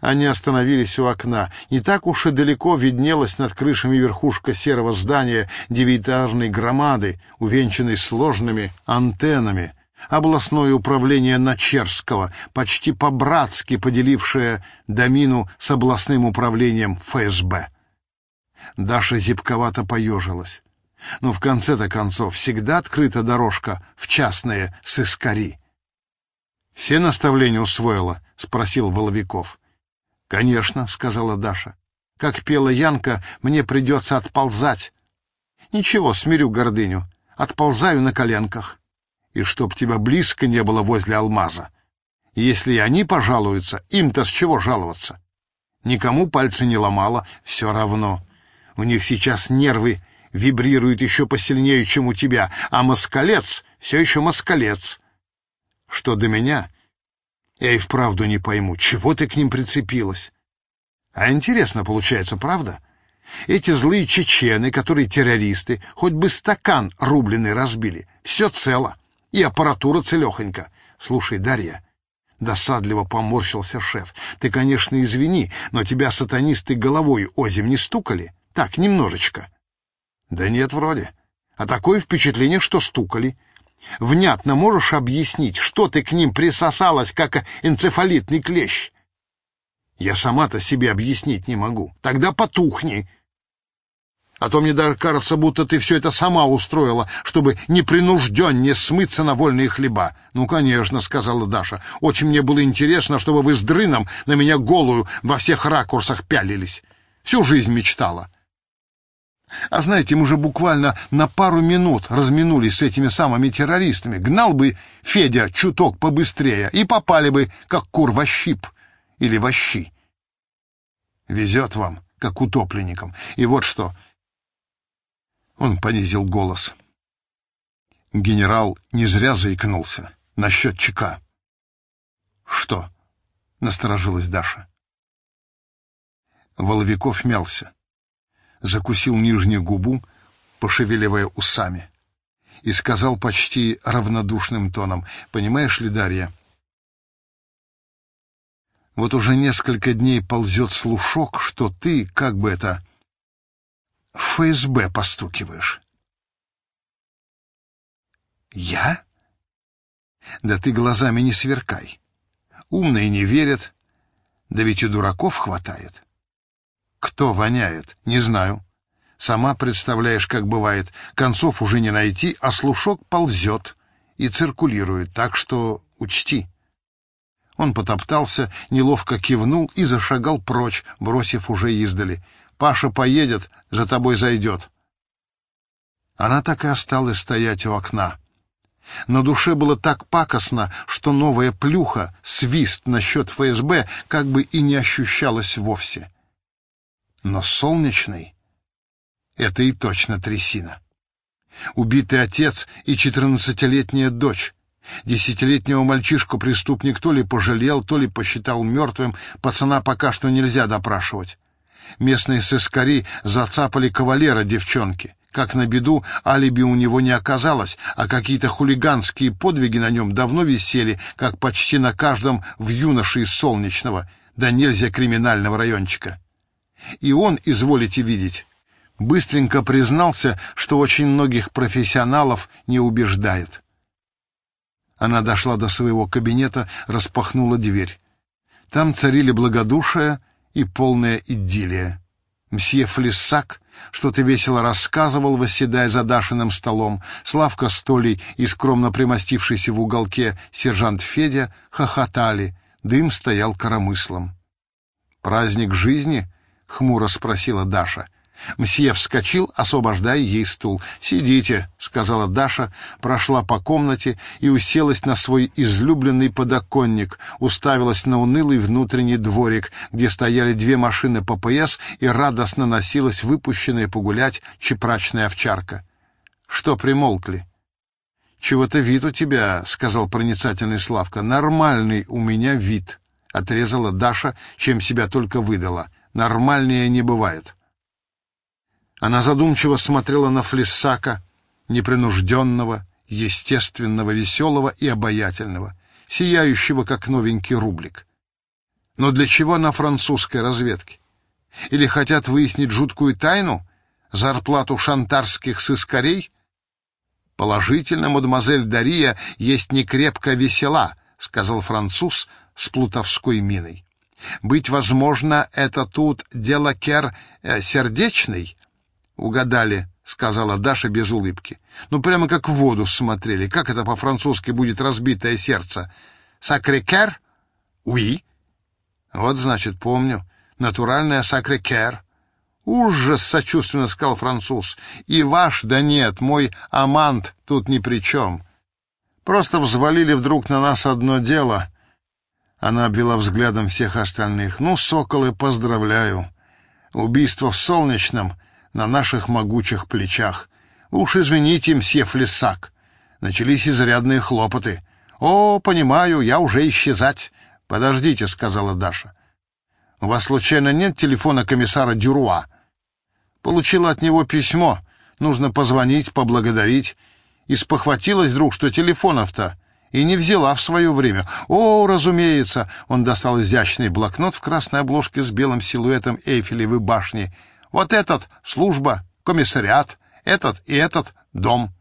Они остановились у окна. Не так уж и далеко виднелась над крышами верхушка серого здания девятиэтажной громады, увенчанной сложными антеннами. Областное управление Начерского, почти по-братски поделившее домину с областным управлением ФСБ. Даша зябковато поежилась. Но в конце-то концов всегда открыта дорожка в частные сыскари. «Все наставления усвоила?» — спросил Воловиков. «Конечно», — сказала Даша. «Как пела Янка, мне придется отползать». «Ничего, смирю гордыню. Отползаю на коленках. И чтоб тебя близко не было возле алмаза. Если и они пожалуются, им-то с чего жаловаться? Никому пальцы не ломала, все равно. У них сейчас нервы вибрируют еще посильнее, чем у тебя, а москалец все еще москалец. Что до меня, я и вправду не пойму, чего ты к ним прицепилась. А интересно получается, правда? Эти злые чечены, которые террористы, хоть бы стакан рубленый разбили, все цело, и аппаратура целехонька. Слушай, Дарья, досадливо поморщился шеф, ты, конечно, извини, но тебя сатанисты головой озим не стукали? Так, немножечко. Да нет, вроде. А такое впечатление, что стукали. Внятно можешь объяснить, что ты к ним присосалась, как энцефалитный клещ? Я сама-то себе объяснить не могу. Тогда потухни. А то мне даже кажется, будто ты все это сама устроила, чтобы непринужденнее смыться на вольные хлеба. Ну, конечно, сказала Даша. Очень мне было интересно, чтобы вы с дрыном на меня голую во всех ракурсах пялились. Всю жизнь мечтала. А знаете, мы уже буквально на пару минут разминулись с этими самыми террористами. Гнал бы Федя чуток побыстрее, и попали бы, как кур во щип или во щи. Везет вам, как утопленникам. И вот что... Он понизил голос. Генерал не зря заикнулся насчет ЧК. «Что?» — насторожилась Даша. Воловиков мялся закусил нижнюю губу, пошевеливая усами, и сказал почти равнодушным тоном, «Понимаешь ли, Дарья, вот уже несколько дней ползет слушок, что ты, как бы это, в ФСБ постукиваешь». «Я?» «Да ты глазами не сверкай. Умные не верят, да ведь и дураков хватает». Кто воняет? Не знаю. Сама представляешь, как бывает. Концов уже не найти, а слушок ползет и циркулирует, так что учти. Он потоптался, неловко кивнул и зашагал прочь, бросив уже издали. «Паша поедет, за тобой зайдет». Она так и осталась стоять у окна. На душе было так пакостно, что новая плюха, свист насчет ФСБ, как бы и не ощущалась вовсе но солнечный — это и точно трясина. Убитый отец и четырнадцатилетняя дочь. Десятилетнего мальчишку преступник то ли пожалел, то ли посчитал мертвым, пацана пока что нельзя допрашивать. Местные сыскари зацапали кавалера девчонки. Как на беду, алиби у него не оказалось, а какие-то хулиганские подвиги на нем давно висели, как почти на каждом в юноше из Солнечного, да нельзя криминального райончика. И он, изволите видеть, быстренько признался, что очень многих профессионалов не убеждает. Она дошла до своего кабинета, распахнула дверь. Там царили благодушие и полная идиллия. Мсье Флиссак что-то весело рассказывал, восседая за Дашиным столом. Славка Столей и скромно примостившийся в уголке сержант Федя хохотали. Дым стоял коромыслом. «Праздник жизни?» — хмуро спросила Даша. Мсье вскочил, освобождая ей стул. «Сидите», — сказала Даша, прошла по комнате и уселась на свой излюбленный подоконник, уставилась на унылый внутренний дворик, где стояли две машины ППС и радостно носилась выпущенная погулять чепрачная овчарка. «Что примолкли?» «Чего-то вид у тебя», — сказал проницательный Славка. «Нормальный у меня вид», — отрезала Даша, чем себя только выдала. Нормальнее не бывает. Она задумчиво смотрела на Флиссака, непринужденного, естественного, веселого и обаятельного, сияющего, как новенький рублик. Но для чего на французской разведке? Или хотят выяснить жуткую тайну? Зарплату шантарских сыскарей? Положительно, мадемуазель Дария есть некрепко весела, сказал француз с плутовской миной. Быть возможно, это тут дело кер э, сердечный? Угадали, сказала Даша без улыбки. Ну прямо как в воду смотрели. Как это по-французски будет разбитое сердце? Сакрекер? Уи. Вот значит, помню. Натуральное сакрекер. «Ужас!» — сочувственно сказал француз. «И ваш, да нет, мой амант тут ни при чем. Просто взвалили вдруг на нас одно дело». Она обвела взглядом всех остальных. «Ну, соколы, поздравляю. Убийство в Солнечном на наших могучих плечах. Уж извините, мсье Флесак. Начались изрядные хлопоты. О, понимаю, я уже исчезать. Подождите», — сказала Даша. «У вас, случайно, нет телефона комиссара Дюруа?» Получила от него письмо. Нужно позвонить, поблагодарить. И спохватилась вдруг, что телефонов-то и не взяла в свое время. О, разумеется, он достал изящный блокнот в красной обложке с белым силуэтом Эйфелевой башни. Вот этот — служба, комиссариат, этот и этот — дом.